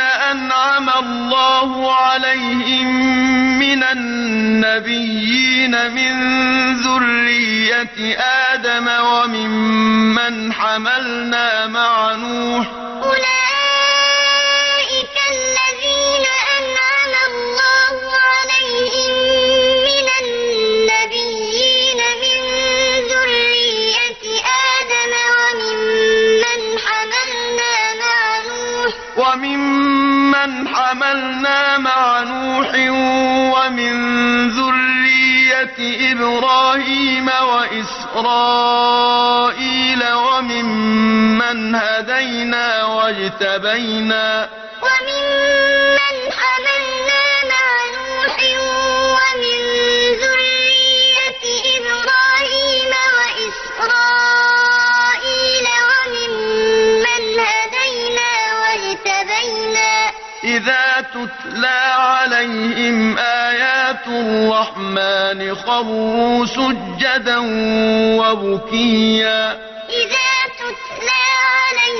أنعم الله عليهم من النبيين من ذرية آدم وممن حملنا مع نوح وممن حملنا مع نوح ومن ذرية إبراهيم وإسرائيل وممن هدينا واجتبينا وممن واجتبينا إذا تتلى عليهم آيات الرحمن خروا سجدا وبكيا. إذا تتلى عليهم